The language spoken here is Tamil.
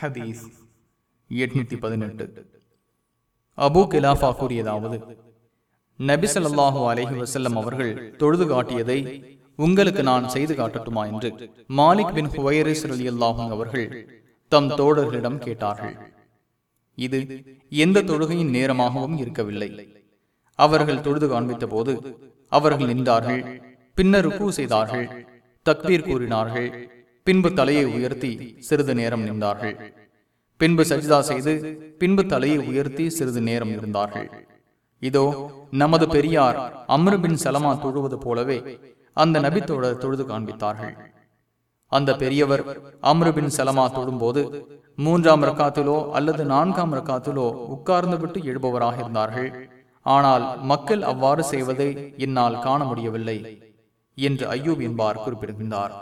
ஹதீஸ் எட்நூத்தி பதினெட்டு. அபு கிலாஃபா கூறியதாவது நபிசல்லாஹு அலஹி வசல்லம் அவர்கள் தொழுது காட்டியதை உங்களுக்கு நான் செய்து காட்டட்டுமா? என்று மாலிக் பின் ஹுவைரிஸ் அல்லாஹும் அவர்கள் தம் தோழர்களிடம் கேட்டார்கள். இது எந்த தொழுகையின் நேரமாகவும் இருக்கவில்லை. அவர்கள் தொழுது காண்பித்த போது அவர்கள் நின்றார்கள் பின்னர் ருக்கு செய்தார்கள் தக்பீர் கூறினார்கள் பின்பு தலையை உயர்த்தி சிறிது நேரம் நின்றார்கள். பின்பு சஜிதா செய்து பின்பு தலையை உயர்த்தி சிறிது நேரம் இருந்தார்கள். இதோ நமது பெரியார் அம்ருபின் சலமா தொழுவது போலவே அந்த நபித்தோழர் தொழுது காண்பித்தார்கள். அந்த பெரியவர் அம்ருபின் சலமா தொழும்போது மூன்றாம் ரக்காத்திலோ அல்லது நான்காம் ரக்காத்திலோ உட்கார்ந்து விட்டு எழுபவராக இருந்தார்கள். ஆனால் மக்கள் அவ்வாறு செய்வதை என்னால் காண முடியவில்லை என்று ஐயூப் என்பார் குறிப்பிடுகின்றார்.